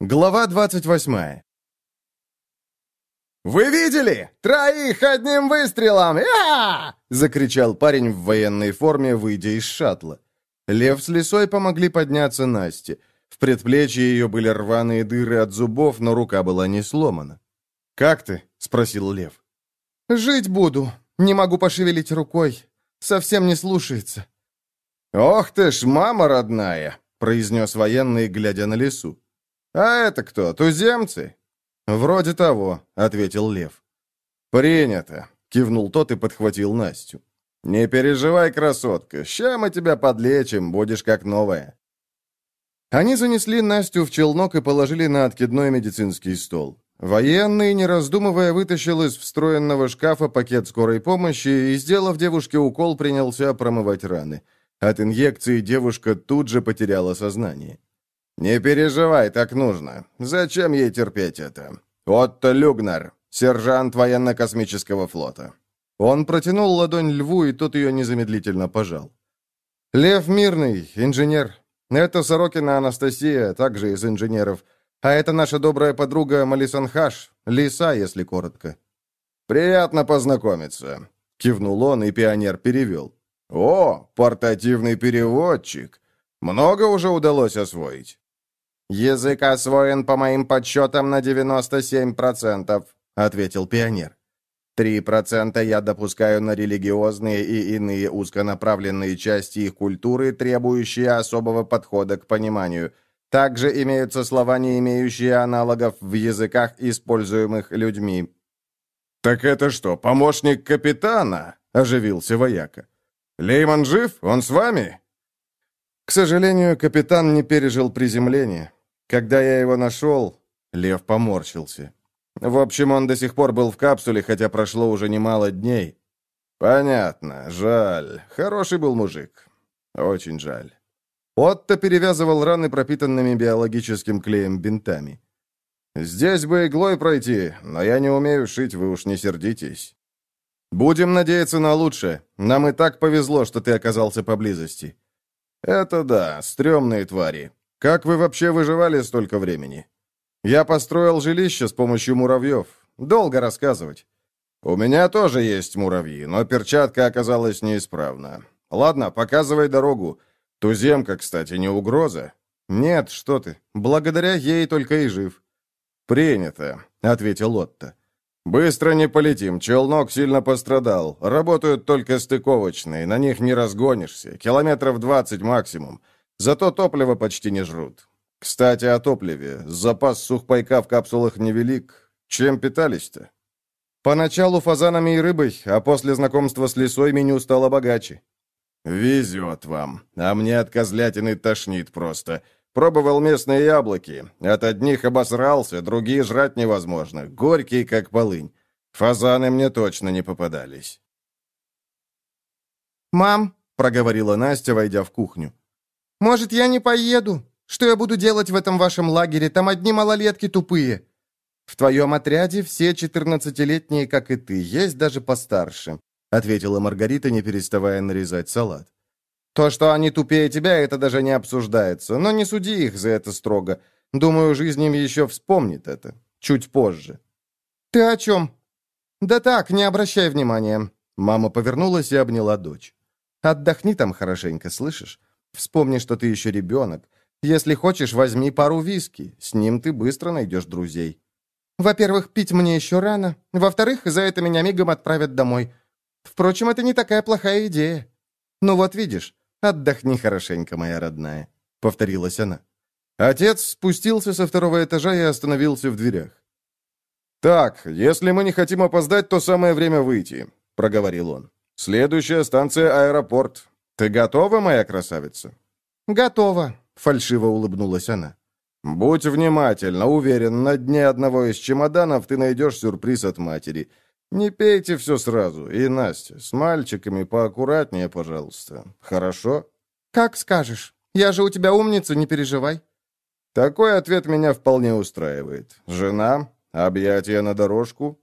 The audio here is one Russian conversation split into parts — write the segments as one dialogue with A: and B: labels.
A: Глава 28
B: «Вы видели? Троих одним выстрелом! Я!» — закричал парень в военной форме, выйдя из шаттла.
A: Лев с лисой помогли подняться Насте. В предплечье ее были рваные дыры от зубов, но рука была не сломана. «Как ты?» — спросил Лев.
C: «Жить буду. Не могу пошевелить рукой. Совсем не слушается».
B: «Ох ты ж, мама родная!» — произнес военный, глядя на лесу. «А это кто, туземцы?»
A: «Вроде того», — ответил Лев.
B: «Принято», — кивнул тот и подхватил Настю. «Не переживай, красотка, ща мы тебя подлечим, будешь как новая».
A: Они занесли Настю в челнок и положили на откидной медицинский стол. Военный, не раздумывая, вытащил из встроенного шкафа пакет скорой помощи и, сделав девушке укол, принялся промывать раны. От инъекции девушка тут же потеряла сознание.
B: «Не переживай, так нужно. Зачем ей терпеть это? Отто Люгнар, сержант военно-космического флота».
A: Он протянул ладонь льву, и тот ее незамедлительно пожал. «Лев Мирный, инженер. Это Сорокина Анастасия, также из инженеров. А это наша добрая подруга Малисон Хаш, Лиса, если коротко».
B: «Приятно познакомиться», — кивнул он, и пионер перевел. «О, портативный переводчик. Много уже удалось освоить?»
D: «Язык освоен, по моим подсчетам, на 97%, — ответил пионер. «Три процента я допускаю на религиозные и иные узконаправленные части их культуры, требующие особого подхода к пониманию. Также имеются слова, не имеющие аналогов в языках, используемых людьми».
B: «Так это что, помощник капитана?» — оживился вояка. «Лейман жив? Он с вами?»
A: К сожалению, капитан не пережил приземление. Когда я его нашел, Лев поморщился. В общем, он до сих пор был в капсуле, хотя прошло уже немало дней.
B: Понятно, жаль. Хороший был мужик. Очень жаль.
A: Отто перевязывал раны пропитанными биологическим клеем бинтами.
B: «Здесь бы иглой пройти, но я не умею шить, вы уж не сердитесь».
A: «Будем надеяться на лучшее. Нам и так повезло, что ты оказался поблизости».
B: «Это да, стрёмные твари.
A: Как вы вообще выживали столько времени? Я построил жилище с помощью муравьев. Долго рассказывать.
B: У меня тоже есть муравьи, но перчатка оказалась неисправна. Ладно, показывай дорогу. Туземка, кстати, не угроза?
A: Нет, что ты. Благодаря ей только и жив.
B: Принято, ответил Отто. Быстро не полетим, челнок сильно пострадал. Работают только стыковочные, на них не разгонишься. Километров двадцать максимум. Зато топливо почти не жрут. Кстати, о топливе. Запас сухпайка в капсулах невелик. Чем питались-то?
A: Поначалу фазанами и рыбой, а после знакомства с лесой меню стало богаче.
B: Везет вам. А мне от козлятины тошнит просто. Пробовал местные яблоки. От одних обосрался, другие жрать невозможно. Горькие, как полынь. Фазаны мне точно не попадались.
C: «Мам», — проговорила
A: Настя, войдя в кухню,
C: может, я не поеду? Что я буду делать в этом вашем лагере? Там одни малолетки тупые».
A: «В твоем отряде все четырнадцатилетние, как и ты, есть даже постарше», ответила Маргарита, не переставая нарезать салат. «То, что они тупее тебя, это даже не обсуждается, но не суди их за это строго. Думаю, жизнь им еще вспомнит это. Чуть позже».
C: «Ты о чем?» «Да так, не обращай внимания».
A: Мама повернулась и обняла дочь. «Отдохни там хорошенько, слышишь? Вспомни, что ты еще ребенок. Если хочешь, возьми пару виски. С ним ты быстро найдешь друзей».
C: «Во-первых, пить мне еще рано. Во-вторых, за это меня мигом отправят домой. Впрочем, это не такая плохая идея».
A: «Ну вот видишь, отдохни хорошенько, моя родная», — повторилась она. Отец спустился со второго этажа и остановился в дверях.
B: «Так, если мы не хотим опоздать, то самое время выйти», — проговорил он. «Следующая станция — аэропорт. «Ты готова, моя красавица?»
C: «Готова», —
A: фальшиво улыбнулась она.
B: «Будь внимательна, уверен, на дне одного из чемоданов ты найдешь сюрприз от матери. Не пейте все сразу. И, Настя, с мальчиками поаккуратнее, пожалуйста. Хорошо?»
C: «Как скажешь. Я же у тебя умница, не переживай».
B: Такой ответ меня вполне устраивает. Жена, объятия на дорожку.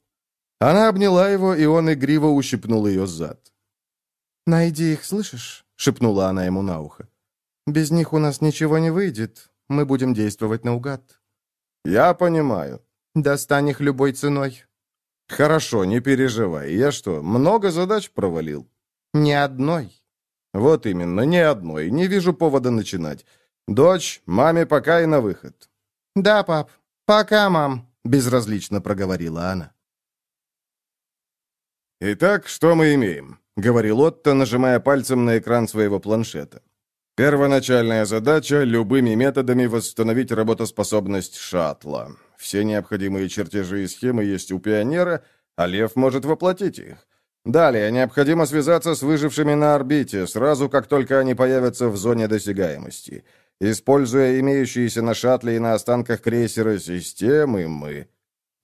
A: Она обняла его, и он игриво ущипнул ее зад.
C: «Найди их, слышишь?
A: — шепнула она ему на ухо.
C: «Без них у нас ничего не выйдет. Мы будем действовать наугад».
B: «Я понимаю».
C: «Достань их любой ценой».
B: «Хорошо, не переживай. Я что, много задач провалил?»
C: «Ни одной».
B: «Вот именно, ни одной. Не вижу повода начинать. Дочь, маме пока и на выход».
C: «Да, пап. Пока, мам», — безразлично проговорила она.
B: «Итак, что мы имеем?» — говорил Отто, нажимая пальцем на экран своего планшета. «Первоначальная задача — любыми методами восстановить работоспособность шаттла. Все необходимые чертежи и схемы есть у пионера, а Лев может воплотить их. Далее необходимо связаться с выжившими на орбите, сразу как только они появятся в зоне досягаемости. Используя имеющиеся на шаттле и на останках крейсера системы, мы...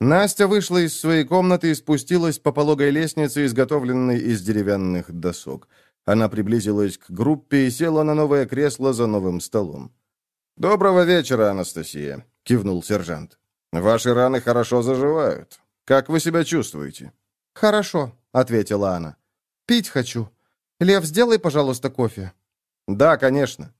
B: Настя вышла из своей комнаты и спустилась по пологой лестнице, изготовленной из деревянных досок. Она приблизилась к группе и села на новое кресло за новым столом. «Доброго вечера, Анастасия», — кивнул сержант. «Ваши раны хорошо заживают. Как вы себя чувствуете?»
C: «Хорошо», — ответила она. «Пить хочу. Лев, сделай, пожалуйста, кофе».
B: «Да, конечно».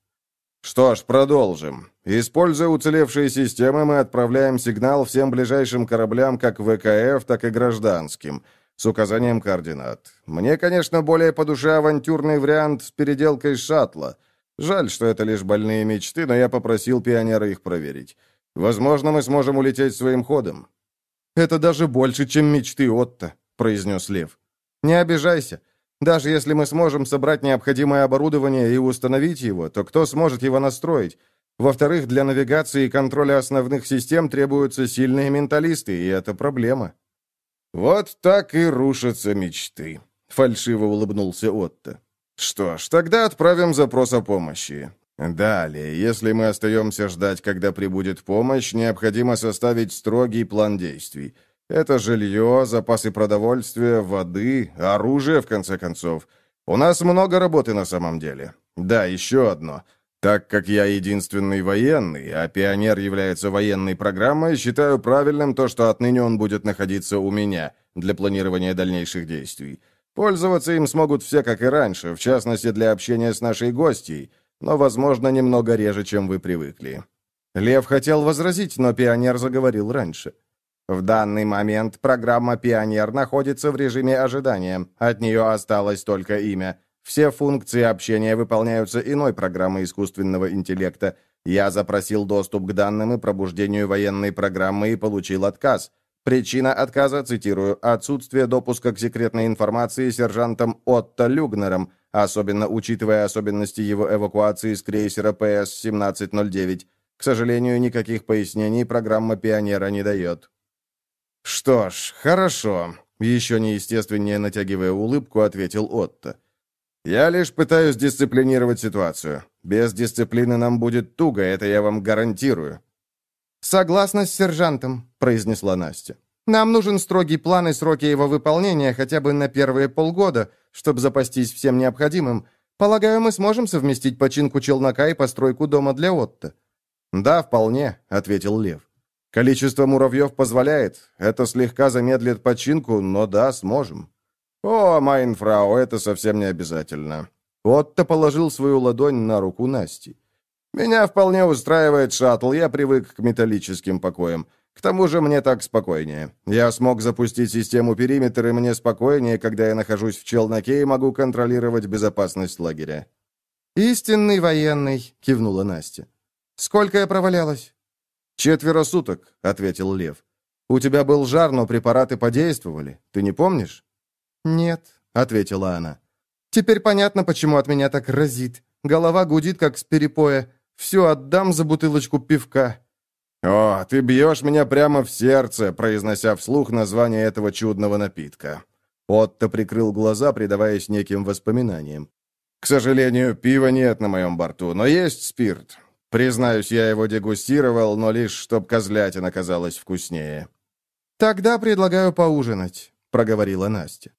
B: Что ж, продолжим. Используя уцелевшие системы, мы отправляем сигнал всем ближайшим кораблям, как ВКФ, так и гражданским, с указанием координат. Мне, конечно, более по душе авантюрный вариант с переделкой шаттла. Жаль, что это лишь больные мечты, но я попросил пионера их проверить. Возможно, мы сможем улететь своим ходом.
C: «Это даже больше, чем мечты Отто», — произнес Лев. «Не обижайся. Даже если мы сможем собрать необходимое оборудование и установить его, то кто сможет его настроить? Во-вторых, для навигации и контроля основных систем требуются сильные менталисты, и это проблема.
B: «Вот так и рушатся мечты», — фальшиво улыбнулся Отто. «Что ж, тогда отправим запрос о помощи. Далее, если мы остаемся ждать, когда прибудет помощь, необходимо составить строгий план действий. Это жилье, запасы продовольствия, воды, оружие, в конце концов. У нас много работы на самом деле. Да, еще одно. Так как я единственный военный, а пионер является военной программой, считаю правильным то, что отныне он будет находиться у меня для планирования дальнейших действий. Пользоваться им смогут все, как и раньше, в частности, для общения с нашей гостьей, но, возможно, немного реже, чем вы привыкли.
C: Лев хотел возразить, но пионер заговорил раньше. В данный момент программа «Пионер» находится в режиме ожидания. От нее осталось только имя. Все функции общения выполняются иной программой искусственного интеллекта. Я запросил доступ к данным и пробуждению военной программы и получил отказ. Причина отказа, цитирую, «отсутствие допуска к секретной информации сержантом Отто Люгнером, особенно учитывая особенности его эвакуации с крейсера ПС-1709. К сожалению, никаких пояснений программа «Пионера» не дает».
B: «Что ж, хорошо», — еще неестественнее натягивая улыбку, ответил Отто. «Я лишь пытаюсь дисциплинировать ситуацию. Без дисциплины нам будет туго, это я вам гарантирую».
C: «Согласна с сержантом», — произнесла Настя. «Нам нужен строгий план и сроки его выполнения хотя бы на первые полгода, чтобы запастись всем необходимым. Полагаю, мы сможем совместить починку челнока и постройку дома для Отто».
B: «Да, вполне», — ответил Лев. Количество муравьев позволяет. Это слегка замедлит починку, но да, сможем. О, Майнфрау, это совсем не обязательно. Отто положил свою ладонь на руку Насти. Меня вполне устраивает шаттл, я привык к металлическим покоям. К тому же мне так спокойнее. Я смог запустить систему периметр, и мне спокойнее, когда я нахожусь в челноке и могу контролировать безопасность лагеря.
C: «Истинный военный», — кивнула Настя. «Сколько я провалялась?»
B: «Четверо суток», — ответил Лев. «У тебя был жар, но препараты подействовали. Ты не помнишь?»
C: «Нет», — ответила она. «Теперь понятно, почему от меня так разит. Голова гудит, как с перепоя. Все отдам за бутылочку пивка».
B: «О, ты бьешь меня прямо в сердце», произнося вслух название этого чудного напитка. Отто прикрыл глаза, предаваясь неким воспоминаниям. «К сожалению, пива нет на моем борту, но есть спирт. Признаюсь, я его дегустировал, но лишь чтоб козлятина казалась вкуснее.
C: «Тогда предлагаю поужинать», — проговорила Настя.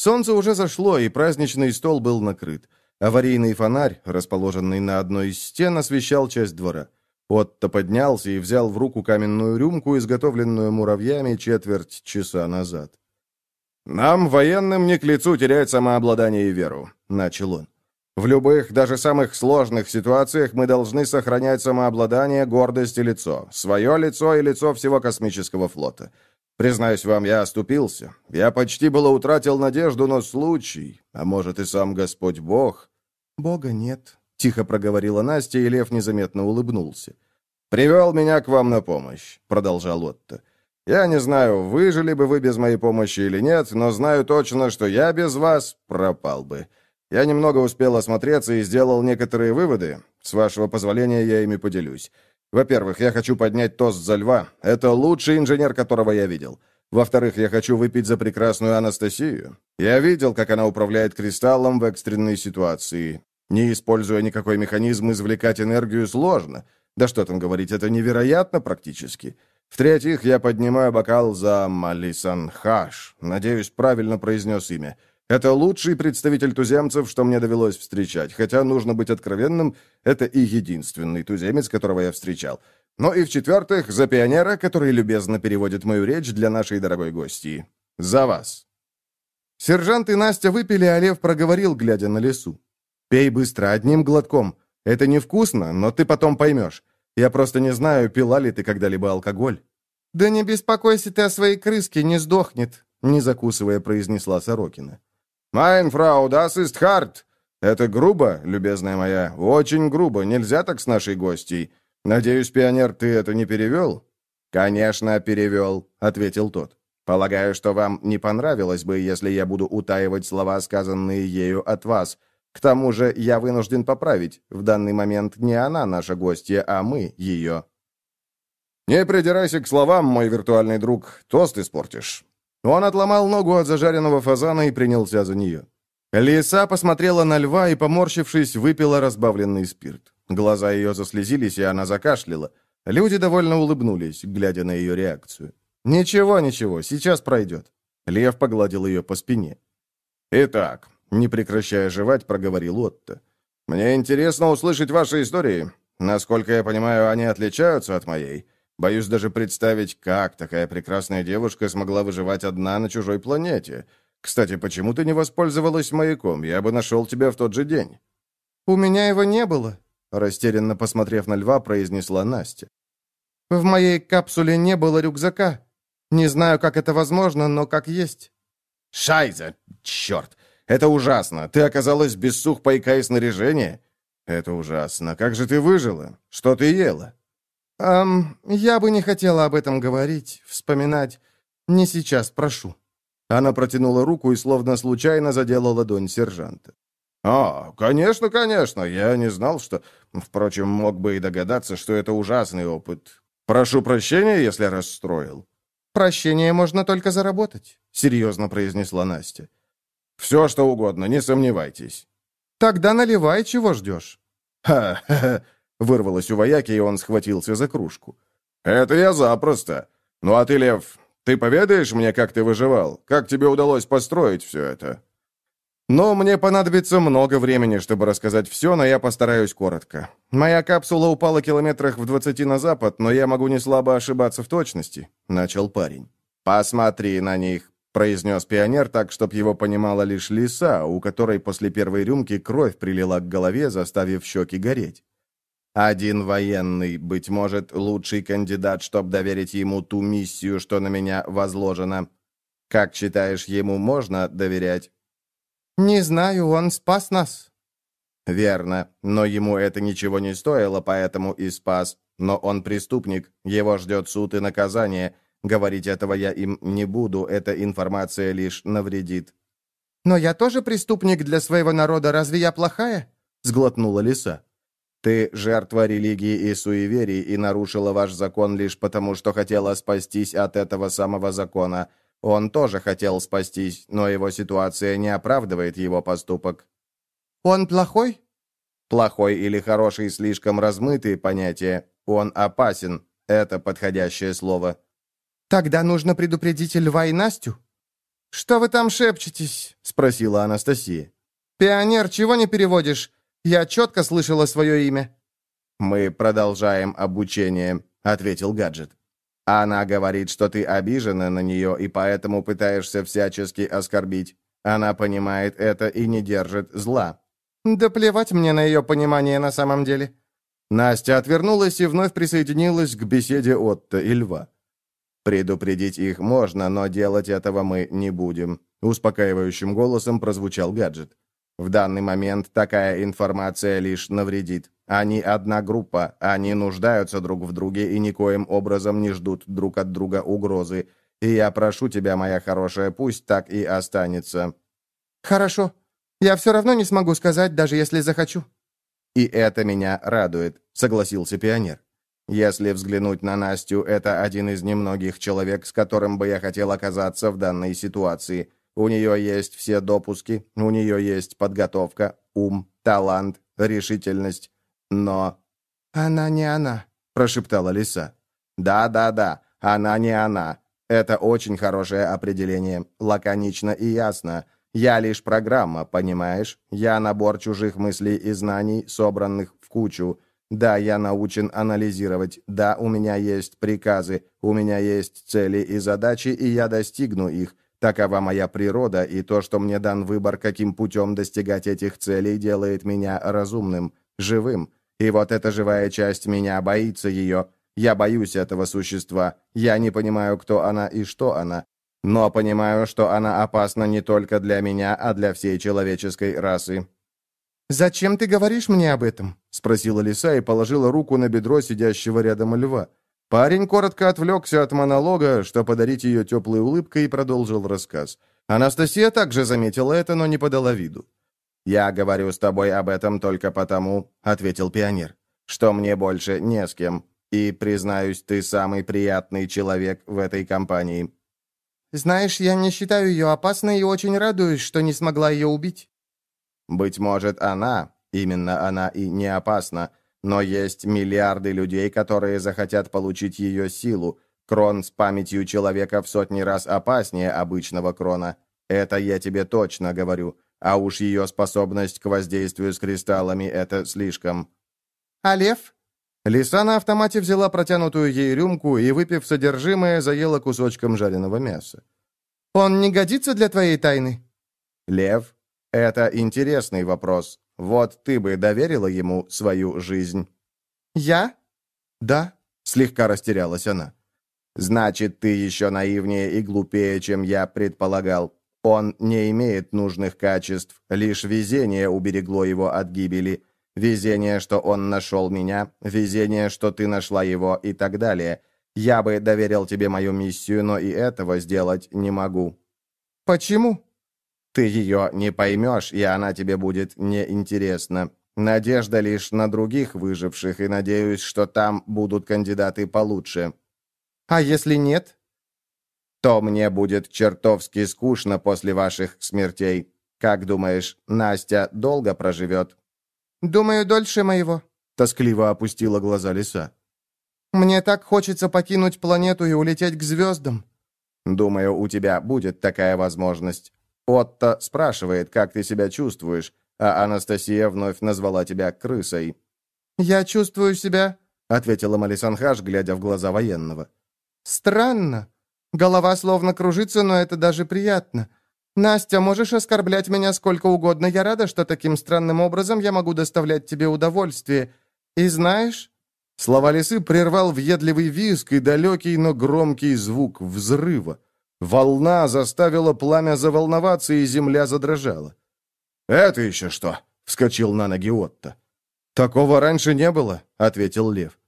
B: Солнце уже зашло, и праздничный стол был накрыт. Аварийный фонарь, расположенный на одной из стен, освещал часть двора. Отто поднялся и взял в руку каменную рюмку, изготовленную муравьями четверть часа назад. «Нам, военным, не к лицу терять самообладание и веру», — начал он. В любых, даже самых сложных ситуациях мы должны сохранять самообладание, гордость и лицо. Свое лицо и лицо всего космического флота. Признаюсь вам, я оступился. Я почти было утратил надежду, но случай, а может и сам Господь Бог...
A: Бога нет, — тихо проговорила Настя, и Лев незаметно улыбнулся.
B: «Привел меня к вам на помощь», — продолжал Отто. «Я не знаю, выжили бы вы без моей помощи или нет, но знаю точно, что я без вас пропал бы. Я немного успел осмотреться и сделал некоторые выводы. С вашего позволения я ими поделюсь. Во-первых, я хочу поднять тост за льва. Это лучший инженер, которого я видел. Во-вторых, я хочу выпить за прекрасную Анастасию. Я видел, как она управляет кристаллом в экстренной ситуации. Не используя никакой механизм, извлекать энергию сложно. Да что там говорить, это невероятно практически. В-третьих, я поднимаю бокал за Малисан Хаш. Надеюсь, правильно произнес имя. Это лучший представитель туземцев, что мне довелось встречать. Хотя, нужно быть откровенным, это и единственный туземец, которого я встречал. Ну и в-четвертых, за пионера, который любезно переводит мою речь для нашей дорогой гости. За вас.
A: Сержант и Настя выпили, а Лев проговорил, глядя на лесу. «Пей быстро, одним глотком. Это невкусно, но ты потом поймешь. Я просто не знаю, пила ли ты когда-либо алкоголь». «Да не беспокойся ты о своей крыске, не сдохнет», — не закусывая, произнесла Сорокина.
B: «Майн фрау, das ist hart!» «Это грубо, любезная моя, очень грубо, нельзя так с нашей гостьей. Надеюсь, пионер, ты это не перевел?»
C: «Конечно, перевел», — ответил тот. «Полагаю, что вам не понравилось бы, если я буду утаивать слова, сказанные ею от вас. К тому же я вынужден поправить. В данный момент не она наша гостья, а мы ее».
B: «Не придирайся к словам, мой виртуальный друг, тост испортишь».
A: Он отломал ногу от зажаренного фазана и принялся за нее. Лиса посмотрела на льва и, поморщившись, выпила разбавленный спирт. Глаза ее заслезились, и она закашляла. Люди довольно улыбнулись, глядя на ее реакцию. «Ничего, ничего, сейчас пройдет». Лев погладил ее по спине.
B: «Итак», — не прекращая жевать, проговорил Отто. «Мне интересно услышать ваши истории. Насколько я понимаю, они отличаются от моей. Боюсь даже представить, как такая прекрасная девушка смогла выживать одна на чужой планете. Кстати, почему ты не воспользовалась маяком? Я бы нашел тебя в тот же день».
A: «У меня его не было», — растерянно посмотрев на льва, произнесла Настя. «В моей капсуле не было рюкзака. Не знаю, как это возможно, но как есть».
B: «Шайза! Черт! Это ужасно! Ты оказалась без сухпайка и снаряжения? Это ужасно! Как же ты выжила? Что ты ела?»
A: «Эм, я бы не хотела об этом говорить, вспоминать. Не сейчас, прошу».
B: Она протянула руку и словно случайно задела ладонь сержанта. «А, конечно, конечно, я не знал, что... Впрочем, мог бы и догадаться, что это ужасный опыт. Прошу прощения, если расстроил».
A: «Прощение можно только заработать», — серьезно произнесла Настя.
B: «Все, что угодно, не сомневайтесь».
A: «Тогда наливай, чего ждешь?»
B: «Ха-ха-ха!» Вырвалось у вояки, и он схватился за кружку. «Это я запросто. Ну а ты, Лев, ты поведаешь мне, как ты выживал? Как тебе удалось построить все это?»
A: «Ну, мне понадобится много времени, чтобы рассказать все, но я постараюсь коротко. Моя капсула упала километрах в двадцати на запад, но я могу не слабо ошибаться в точности», — начал парень.
C: «Посмотри на них», — произнес пионер так, чтобы его понимала лишь лиса, у которой после первой рюмки кровь прилила к голове, заставив щеки гореть. Один военный, быть может, лучший кандидат, чтобы доверить ему ту миссию, что на меня возложена. Как считаешь, ему можно доверять?
A: Не знаю, он спас нас.
C: Верно, но ему это ничего не стоило, поэтому и спас. Но он преступник, его ждет суд и наказание. Говорить этого я им не буду, эта информация лишь навредит.
A: «Но я тоже преступник для своего народа, разве я плохая?» — сглотнула лиса.
C: Ты жертва религии и суеверий и нарушила ваш закон лишь потому, что хотела спастись от этого самого закона. Он тоже хотел спастись, но его ситуация не оправдывает его поступок».
A: «Он плохой?»
C: «Плохой или хороший слишком размытые понятия. Он опасен. Это подходящее слово».
A: «Тогда нужно предупредить Льва и Настю». «Что вы там шепчетесь?» — спросила Анастасия. «Пионер, чего не переводишь? Я четко слышала свое имя».
C: «Мы продолжаем обучение», — ответил гаджет. «Она говорит, что ты обижена на нее и поэтому пытаешься всячески оскорбить. Она понимает это и не держит зла».
A: Да плевать мне на ее понимание на самом деле.
C: Настя отвернулась и вновь присоединилась к беседе Отто и Льва. «Предупредить их можно, но делать этого мы не будем», — успокаивающим голосом прозвучал гаджет. «В данный момент такая информация лишь навредит. Они одна группа, они нуждаются друг в друге и никоим образом не ждут друг от друга угрозы. И я прошу тебя, моя хорошая, пусть так и останется».
A: «Хорошо. Я все равно не смогу сказать, даже если захочу».
C: «И это меня радует», — согласился пионер. «Если взглянуть на Настю, это один из немногих человек, с которым бы я хотел оказаться в данной ситуации. У нее есть все допуски, у нее есть подготовка, ум, талант, решительность. Но...»
A: «Она не она», — прошептала лиса.
C: «Да-да-да, она не она. Это очень хорошее определение, лаконично и ясно. Я лишь программа, понимаешь? Я набор чужих мыслей и знаний, собранных в кучу. Да, я научен анализировать. Да, у меня есть приказы, у меня есть цели и задачи, и я достигну их. Такова моя природа, и то, что мне дан выбор, каким путем достигать этих целей, делает меня разумным, живым. И вот эта живая часть меня боится ее, я боюсь этого существа. Я не понимаю, кто она и что она. Но понимаю, что она опасна не только для меня, а для всей человеческой расы».
A: «Зачем ты говоришь мне об этом?» — спросила лиса и положила руку на бедро сидящего рядом льва. Парень коротко отвлекся от монолога, что подарить ее теплой улыбкой, и продолжил рассказ. Анастасия также заметила это, но не подала виду.
C: «Я говорю с тобой об этом только потому», — ответил пионер, «что мне больше не с кем. И, признаюсь, ты самый приятный человек в этой компании».
A: «Знаешь, я не считаю ее опасной и очень радуюсь, что не смогла ее убить».
C: «Быть может, она, именно она и не опасна, но есть миллиарды людей, которые захотят получить ее силу. Крон с памятью человека в сотни раз опаснее обычного крона. Это я тебе точно говорю. А уж ее способность к воздействию с кристаллами — это слишком».
A: «А лев?»
C: Лиса на автомате взяла протянутую ей рюмку и, выпив содержимое, заела кусочком жареного мяса.
A: «Он не годится для твоей тайны?»
C: «Лев, это интересный вопрос. Вот ты бы доверила ему свою жизнь?»
A: «Я?»
C: «Да», — слегка растерялась она. «Значит, ты еще наивнее и глупее, чем я предполагал. Он не имеет нужных качеств, лишь везение уберегло его от гибели». Везение, что он нашел меня, везение, что ты нашла его и так далее. Я бы доверил тебе мою миссию, но и этого сделать не могу».
A: «Почему?»
C: «Ты ее не поймешь, и она тебе будет неинтересна. Надежда лишь на других выживших, и надеюсь, что там будут кандидаты получше».
A: «А если нет?»
C: «То мне будет чертовски скучно после ваших смертей. Как думаешь, Настя долго проживет?»
A: «Думаю, дольше моего», — тоскливо опустила глаза лиса. «Мне так хочется покинуть планету и улететь к звездам».
C: «Думаю, у тебя будет такая возможность. Отто спрашивает, как ты себя чувствуешь, а Анастасия вновь назвала тебя крысой».
A: «Я чувствую себя», —
C: ответила Малисанхаш, глядя в глаза военного.
A: «Странно. Голова словно кружится, но это даже приятно. «Настя, можешь оскорблять меня сколько угодно. Я рада, что таким странным образом я могу доставлять тебе удовольствие. И знаешь...»
C: Слова лисы прервал въедливый визг и далекий, но громкий звук взрыва. Волна заставила пламя заволноваться, и земля задрожала. «Это еще что?» — вскочил на ноги Отто. «Такого раньше не было», — ответил Лев.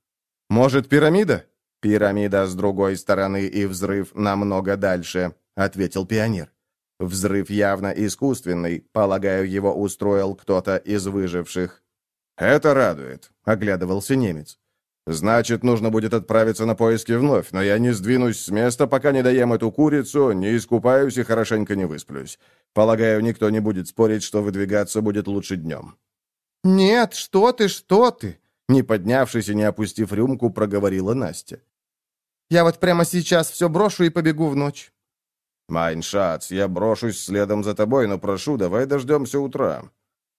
C: «Может, пирамида?» «Пирамида с другой стороны и взрыв намного дальше», — ответил пионер. Взрыв явно искусственный. Полагаю, его устроил кто-то из выживших. «Это радует», — оглядывался немец. «Значит, нужно будет отправиться на поиски вновь, но я не сдвинусь с места, пока не доем эту курицу, не искупаюсь и хорошенько не высплюсь. Полагаю, никто не будет спорить, что выдвигаться будет лучше днем».
A: «Нет, что ты, что ты!»
C: Не поднявшись и не опустив рюмку, проговорила Настя.
A: «Я вот прямо сейчас все брошу и побегу в ночь.
C: «Майншац, я брошусь следом за тобой, но прошу, давай дождемся утра».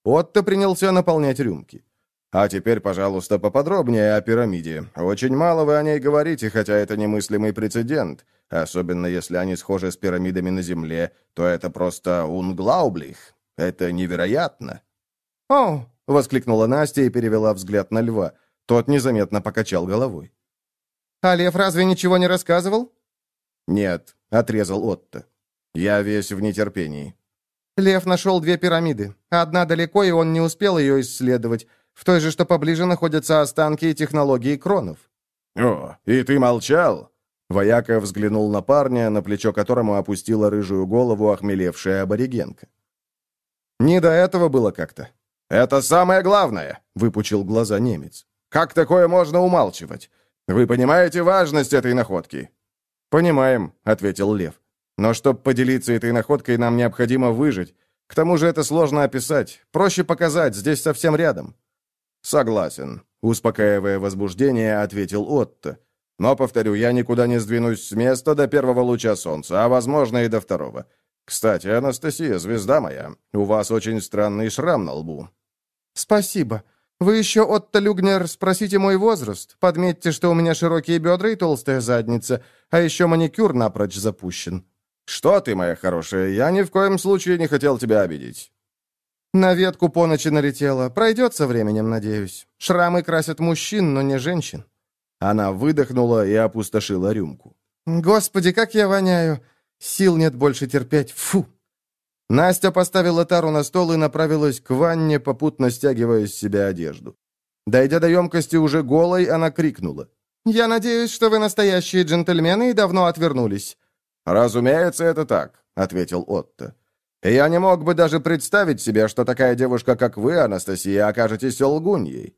C: Отто принялся наполнять рюмки. «А теперь, пожалуйста, поподробнее о пирамиде. Очень мало вы о ней говорите, хотя это немыслимый прецедент. Особенно если они схожи с пирамидами на Земле, то это просто унглаублих. Это невероятно».
A: «О!» — воскликнула Настя и перевела взгляд на льва. Тот незаметно покачал головой. «А лев разве ничего не рассказывал?»
B: «Нет», — отрезал Отто. «Я весь в нетерпении».
A: Лев нашел две пирамиды. Одна далеко, и он не успел ее исследовать. В той же, что поближе, находятся останки и технологии кронов.
B: «О, и ты молчал?» Вояка взглянул на парня, на плечо которому опустила рыжую голову охмелевшая аборигенка.
A: «Не до этого было как-то».
B: «Это самое главное», — выпучил глаза немец. «Как такое можно умалчивать? Вы понимаете важность этой находки?»
A: «Понимаем», — ответил Лев. «Но чтобы поделиться этой находкой, нам необходимо выжить. К тому же это сложно описать. Проще показать, здесь совсем рядом».
B: «Согласен», — успокаивая возбуждение, ответил Отто. «Но, повторю, я никуда не сдвинусь с места до первого луча солнца, а, возможно, и до второго. Кстати, Анастасия, звезда моя, у вас очень странный шрам на лбу».
A: «Спасибо. Вы еще, Отто Люгнер, спросите мой возраст. Подметьте, что у меня широкие бедра и толстая задница, а еще маникюр напрочь запущен».
B: «Что ты, моя хорошая, я ни в коем случае не хотел тебя обидеть».
A: На ветку по ночи налетела. Пройдет со временем, надеюсь. Шрамы красят мужчин, но не женщин.
B: Она выдохнула и опустошила рюмку.
A: Господи, как я воняю. Сил нет больше терпеть. Фу. Настя поставила тару на стол и направилась к ванне, попутно стягивая с себя одежду. Дойдя до емкости уже голой, она крикнула. «Я надеюсь, что вы настоящие джентльмены и давно отвернулись».
B: «Разумеется, это так», — ответил Отто. Я не мог бы даже представить себе, что такая девушка, как вы, Анастасия, окажетесь лгуньей».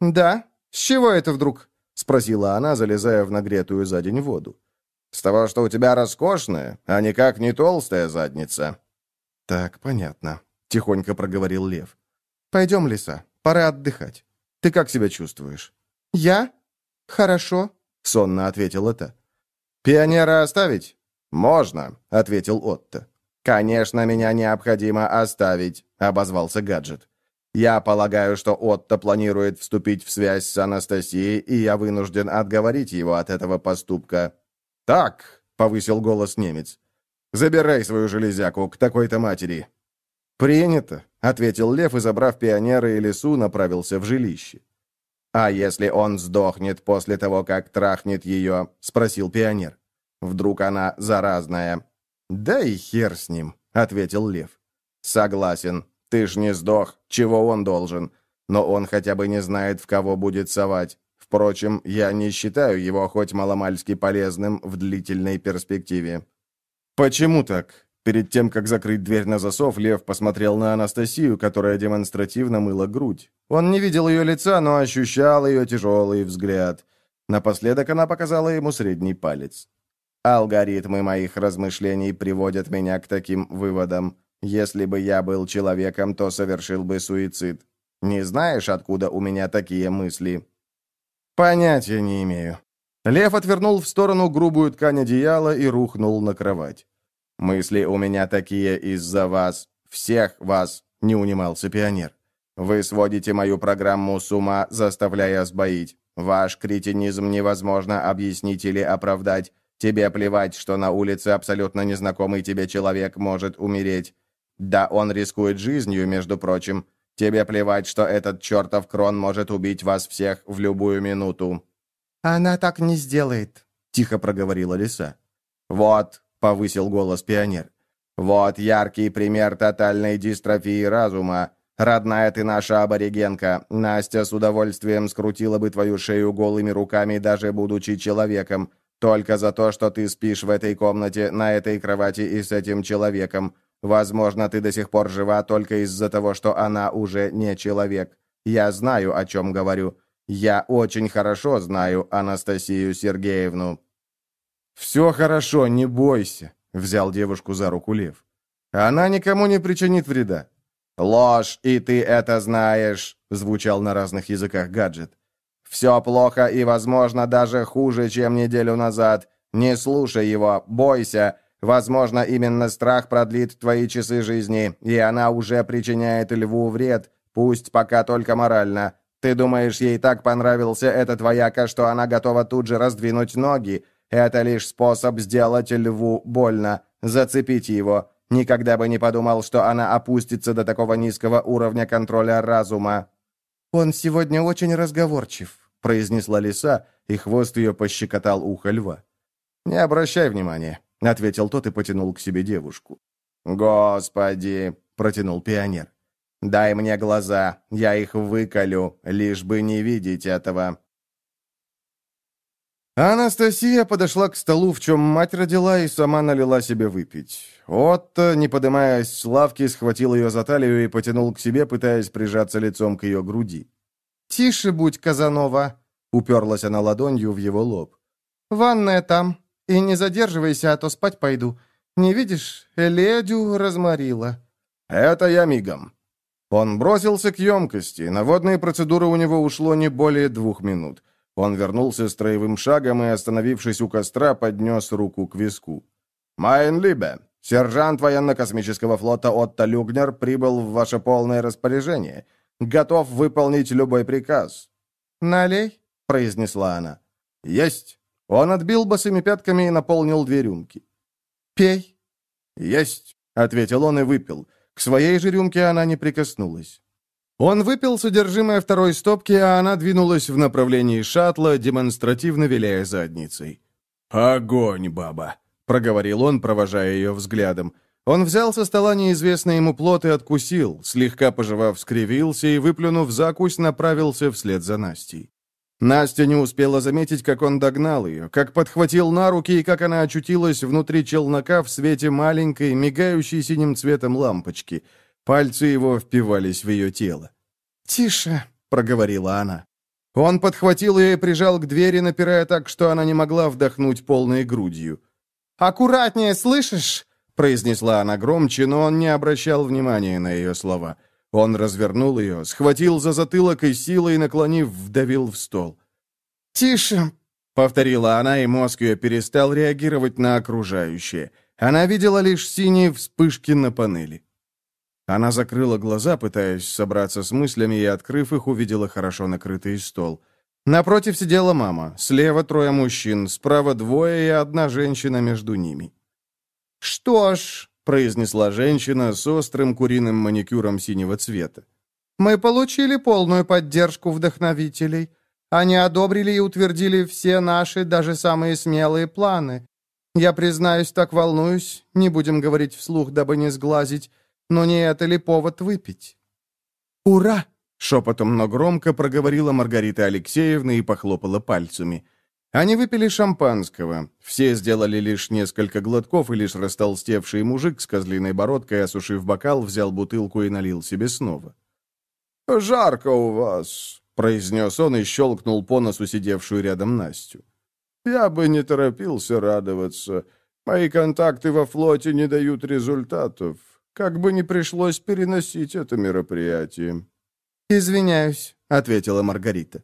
A: «Да? С чего это вдруг?» — спросила она, залезая в нагретую за день воду.
B: «С того, что у тебя роскошная, а никак не толстая задница».
A: «Так, понятно», — тихонько проговорил Лев. «Пойдем, Лиса, пора отдыхать. Ты как себя чувствуешь?» «Я? Хорошо», — сонно ответила та. «Пионера оставить?»
B: «Можно», — ответил Отто.
C: «Конечно, меня необходимо оставить», — обозвался гаджет. «Я полагаю, что Отто планирует вступить в связь с Анастасией, и я вынужден отговорить его от этого поступка».
B: «Так», — повысил голос немец, — «забирай свою железяку к такой-то матери».
A: «Принято», — ответил Лев и, забрав пионера и лесу, направился в жилище.
C: «А если он сдохнет после того, как трахнет ее?» — спросил пионер. «Вдруг она заразная?»
A: «Да и хер с ним», — ответил Лев.
C: «Согласен. Ты ж не сдох. Чего он должен? Но он хотя бы не знает, в кого будет совать. Впрочем, я не считаю его хоть маломальски полезным в длительной перспективе».
A: «Почему так?» Перед тем, как закрыть дверь на засов, Лев посмотрел на Анастасию, которая демонстративно мыла грудь. Он не видел ее лица, но ощущал ее тяжелый взгляд. Напоследок она показала ему средний палец.
C: Алгоритмы моих размышлений приводят меня к таким выводам. Если бы я был человеком, то совершил бы суицид. Не знаешь, откуда у меня такие мысли?»
A: «Понятия не имею». Лев отвернул в сторону грубую ткань одеяла и рухнул на кровать.
C: «Мысли у меня такие из-за вас. Всех вас», — не унимался пионер. «Вы сводите мою программу с ума, заставляя сбоить. Ваш кретинизм невозможно объяснить или оправдать. Тебе плевать, что на улице абсолютно незнакомый тебе человек может умереть. Да, он рискует жизнью, между прочим. Тебе плевать, что этот чертов крон может убить вас всех в любую минуту».
A: «Она так не сделает», — тихо проговорила лиса.
C: «Вот», — повысил голос пионер, — «вот яркий пример тотальной дистрофии разума. Родная ты наша аборигенка. Настя с удовольствием скрутила бы твою шею голыми руками, даже будучи человеком. Только за то, что ты спишь в этой комнате, на этой кровати и с этим человеком. Возможно, ты до сих пор жива только из-за того, что она уже не человек. Я знаю, о чем говорю. Я очень хорошо знаю Анастасию Сергеевну».
A: «Все хорошо, не бойся», — взял девушку за руку Лев. «Она никому не причинит вреда».
C: «Ложь, и ты это знаешь», — звучал на разных языках гаджет. Все плохо и, возможно, даже хуже, чем неделю назад. Не слушай его, бойся. Возможно, именно страх продлит твои часы жизни, и она уже причиняет льву вред, пусть пока только морально. Ты думаешь, ей так понравился этот вояка, что она готова тут же раздвинуть ноги? Это лишь способ сделать льву больно, зацепить его. Никогда бы не подумал, что она опустится до такого низкого уровня контроля разума».
A: «Он сегодня очень разговорчив», — произнесла лиса, и хвост ее пощекотал ухо льва.
C: «Не обращай внимания», — ответил тот и потянул к себе девушку. «Господи!» — протянул пионер. «Дай мне глаза, я их выколю, лишь бы не видеть этого».
A: Анастасия подошла к столу, в чем мать родила, и сама налила себе выпить. Отто, не поднимаясь с лавки, схватил ее за талию и потянул к себе, пытаясь прижаться лицом к ее груди. «Тише будь, Казанова!» — уперлась она ладонью в его лоб. «Ванная там, и не задерживайся, а то спать пойду. Не видишь, ледю разморила».
B: «Это я мигом». Он бросился к емкости. На водные процедуры у него ушло не более двух минут. Он вернулся строевым шагом и, остановившись у костра, поднес руку к виску. «Майн Либе, сержант военно-космического флота Отто Люгнер прибыл в ваше полное распоряжение. Готов выполнить любой приказ».
A: «Налей», — произнесла она.
B: «Есть». Он отбил босыми пятками и наполнил две рюмки.
A: «Пей».
B: «Есть», — ответил он и выпил. К своей же рюмке она не прикоснулась. Он выпил содержимое второй стопки, а она двинулась в направлении шаттла, демонстративно виляя задницей. «Огонь, баба!» — проговорил он, провожая ее взглядом. Он взял со стола неизвестный ему плод и откусил, слегка пожевав, скривился и, выплюнув закусь, направился вслед за Настей. Настя не успела заметить, как он догнал ее, как подхватил на руки и как она очутилась внутри челнока в свете маленькой, мигающей синим цветом лампочки — Пальцы его впивались в ее тело.
A: «Тише», — проговорила она.
B: Он подхватил ее и прижал к двери, напирая так, что она не могла вдохнуть полной грудью.
A: «Аккуратнее, слышишь?»
B: — произнесла она громче, но он не обращал внимания на ее слова. Он развернул ее, схватил за затылок и силой, наклонив, вдавил в стол.
A: «Тише!»
B: — повторила она, и мозг ее перестал реагировать на окружающее. Она видела лишь синие вспышки на панели. Она закрыла глаза, пытаясь собраться с мыслями, и, открыв их, увидела хорошо накрытый стол. Напротив сидела мама, слева трое мужчин, справа двое и одна женщина между ними.
A: «Что ж», —
B: произнесла женщина с острым куриным маникюром синего цвета,
A: «мы получили полную поддержку вдохновителей. Они одобрили и утвердили все наши, даже самые смелые планы. Я, признаюсь, так волнуюсь, не будем говорить вслух, дабы не сглазить, но не это ли повод выпить?»
B: «Ура!» — шепотом, но громко проговорила Маргарита Алексеевна и похлопала пальцами. Они выпили шампанского. Все сделали лишь несколько глотков, и лишь растолстевший мужик с козлиной бородкой, осушив бокал, взял бутылку и налил себе снова. «Жарко у вас», — произнес он и щелкнул по носу сидевшую рядом Настю. «Я бы не торопился радоваться. Мои контакты во флоте не дают результатов. Как бы не пришлось переносить это мероприятие».
A: «Извиняюсь», — ответила Маргарита.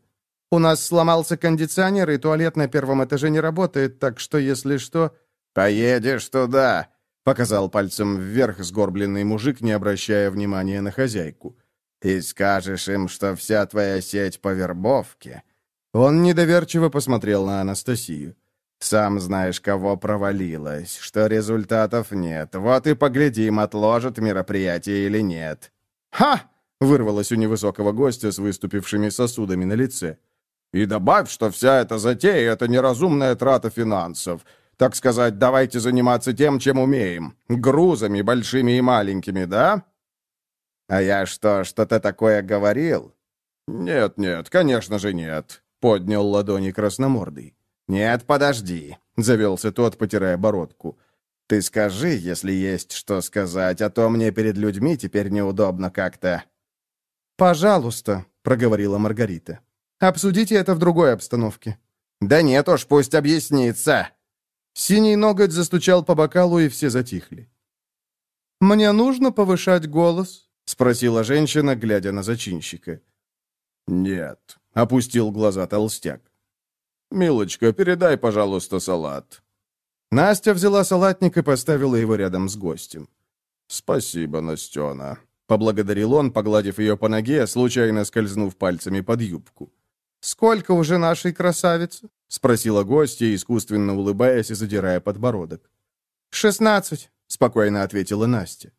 A: «У нас сломался кондиционер, и туалет на первом этаже не работает, так что, если что...»
B: «Поедешь туда», — показал пальцем вверх сгорбленный мужик, не обращая внимания на хозяйку. «И скажешь им, что вся твоя сеть по вербовке». Он недоверчиво посмотрел на Анастасию. Сам знаешь, кого провалилось, что результатов нет. Вот и поглядим, отложат мероприятие или нет».
A: «Ха!»
B: — вырвалось у невысокого гостя с выступившими сосудами на лице. «И добавь, что вся эта затея — это неразумная трата финансов. Так сказать, давайте заниматься тем, чем умеем. Грузами большими и маленькими, да?»
C: «А я что, что-то такое говорил?»
B: «Нет-нет, конечно же нет», — поднял ладони красномордый.
C: «Нет, подожди», — завелся тот, потирая бородку. «Ты скажи, если есть что сказать, а то мне перед людьми теперь неудобно как-то».
A: «Пожалуйста», — проговорила Маргарита. «Обсудите это в другой обстановке».
C: «Да нет уж, пусть объяснится».
B: Синий ноготь застучал по бокалу, и все затихли.
A: «Мне нужно повышать голос?»
B: — спросила женщина, глядя на зачинщика. «Нет», — опустил глаза толстяк. «Милочка, передай, пожалуйста, салат». Настя взяла салатник и поставила его рядом с гостем. «Спасибо, Настена», — поблагодарил он, погладив ее по ноге, случайно скользнув пальцами под юбку.
A: «Сколько уже нашей красавицы?»
B: — спросила гостья, искусственно улыбаясь и задирая подбородок.
A: «Шестнадцать», —
C: спокойно ответила Настя.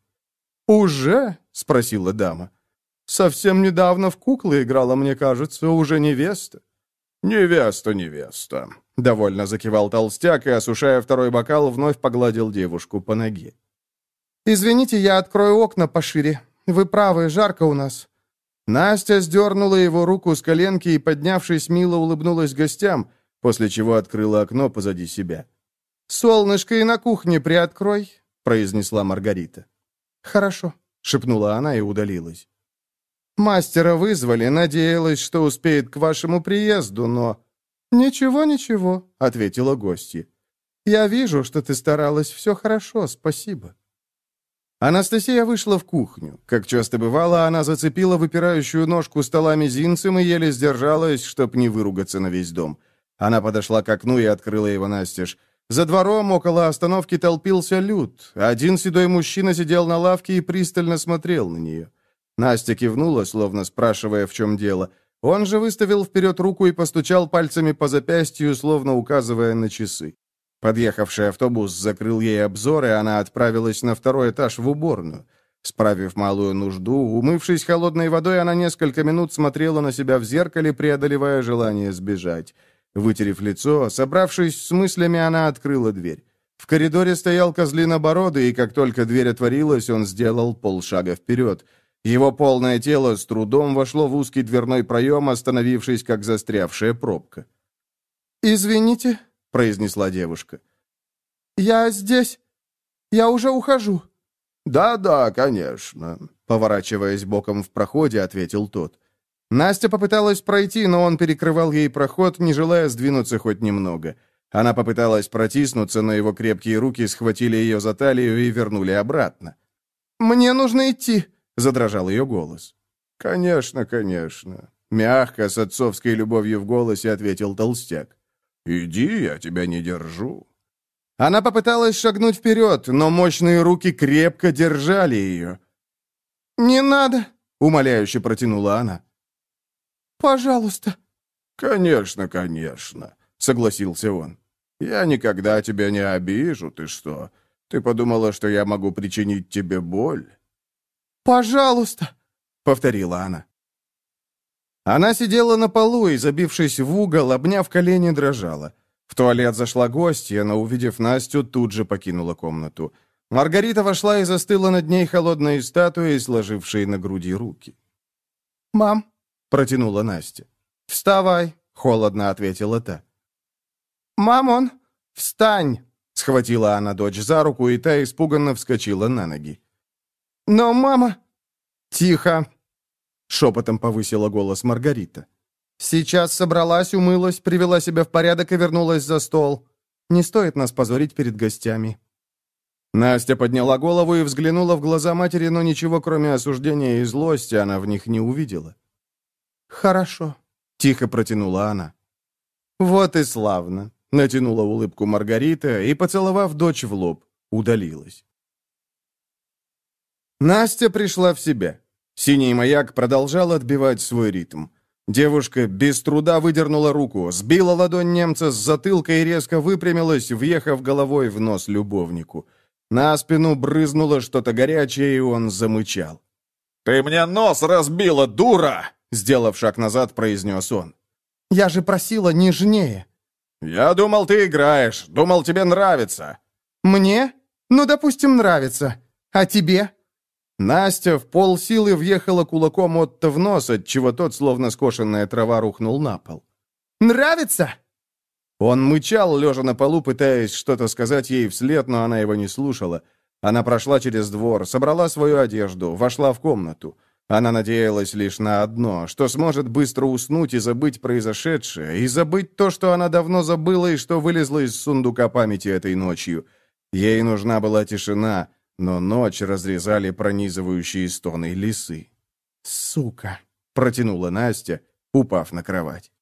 C: «Уже?» — спросила дама. «Совсем недавно в куклы играла, мне кажется, уже невеста». «Невеста, невеста», — довольно закивал толстяк и, осушая второй бокал, вновь погладил девушку по ноге. «Извините, я открою окна пошире. Вы правы, жарко у нас». Настя сдернула его руку с коленки и, поднявшись, мило улыбнулась гостям, после чего открыла окно позади себя. «Солнышко и на кухне приоткрой», — произнесла Маргарита. «Хорошо», — шепнула она и удалилась. «Мастера вызвали, надеялась, что успеет к вашему приезду, но...» «Ничего, ничего», — ответила гостья. «Я вижу, что ты старалась, все хорошо, спасибо». Анастасия вышла в кухню. Как часто бывало, она зацепила выпирающую ножку стола мизинцем и еле сдержалась, чтоб не выругаться на весь дом. Она подошла к окну и открыла его настежь. За двором около остановки толпился люд. Один седой мужчина сидел на лавке и пристально смотрел на нее. Настя кивнула, словно спрашивая, в чем дело. Он же выставил вперед руку и постучал пальцами по запястью, словно указывая на часы. Подъехавший автобус закрыл ей обзор, и она отправилась на второй этаж в уборную. Справив малую нужду, умывшись холодной водой, она несколько минут смотрела на себя в зеркале, преодолевая желание сбежать. Вытерев лицо, собравшись с мыслями, она открыла дверь. В коридоре стоял козлинобородый, и как только дверь отворилась, он сделал полшага вперед. Его полное тело с трудом вошло в узкий дверной проем, остановившись, как застрявшая пробка. «Извините», — произнесла девушка. «Я здесь. Я уже ухожу».
B: «Да-да, конечно», — поворачиваясь боком в проходе, ответил тот.
C: Настя попыталась пройти, но он перекрывал ей проход, не желая сдвинуться хоть немного. Она попыталась протиснуться, но его крепкие руки схватили ее за талию и вернули обратно. «Мне нужно идти», — задрожал ее голос.
B: «Конечно, конечно», — мягко, с отцовской любовью в голосе ответил толстяк. «Иди, я тебя не держу».
C: Она попыталась шагнуть вперед, но мощные руки крепко держали ее. «Не надо», — умоляюще протянула она. «Пожалуйста».
B: «Конечно, конечно», — согласился он. «Я никогда тебя не обижу, ты что? Ты подумала, что я могу причинить тебе боль?»
C: «Пожалуйста», — повторила она. Она сидела на полу и, забившись в угол, обняв колени, дрожала. В туалет зашла гостья, но, увидев Настю, тут же покинула комнату. Маргарита вошла и застыла над ней холодной статуей, сложившей на груди руки. «Мам», протянула Настя. «Вставай!» — холодно ответила та. «Мамон, встань!» — схватила она дочь за руку, и та испуганно вскочила на ноги. «Но мама...» «Тихо!» — шепотом повысила голос Маргарита. «Сейчас собралась, умылась, привела себя в порядок и вернулась за стол. Не стоит нас позорить перед гостями». Настя подняла голову и взглянула в глаза матери, но ничего, кроме осуждения и злости, она в них не увидела. «Хорошо», — тихо протянула она. «Вот и славно», — натянула улыбку Маргарита и, поцеловав дочь в лоб, удалилась. Настя пришла в себя. Синий маяк продолжал отбивать свой ритм. Девушка без труда выдернула руку, сбила ладонь немца с затылка и резко выпрямилась, въехав головой в нос любовнику. На спину брызнуло что-то горячее, и он замычал.
B: «Ты мне нос разбила, дура!»
C: Сделав шаг назад, произнес он. «Я же просила нежнее».
B: «Я думал, ты играешь. Думал, тебе нравится».
C: «Мне? Ну, допустим, нравится. А тебе?» Настя в полсилы въехала кулаком Отто в нос, отчего тот, словно скошенная трава, рухнул на пол. «Нравится?» Он мычал, лежа на полу, пытаясь что-то сказать ей вслед, но она его не слушала. Она прошла через двор, собрала свою одежду, вошла в комнату. Она надеялась лишь на одно, что сможет быстро уснуть и забыть произошедшее, и забыть то, что она давно забыла и что вылезло из сундука памяти этой ночью. Ей нужна была тишина, но ночь разрезали пронизывающие стоны лисы. «Сука!» — протянула Настя, упав на кровать.